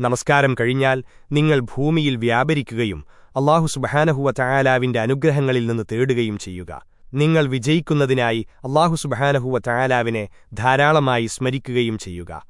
നമസ്കാരം കഴിഞ്ഞാൽ നിങ്ങൾ ഭൂമിയിൽ വ്യാപരിക്കുകയും അള്ളാഹു സുബഹാനഹുവ ചായാലാവിന്റെ അനുഗ്രഹങ്ങളിൽ നിന്ന് തേടുകയും ചെയ്യുക. നിങ്ങൾ വിജയിക്കുന്നതിനായി അള്ളാഹു സുബഹാനഹുവ ചായാലാവിനെ ധാരാളമായി സ്മരിക്കുകയും ചെയ്യുക.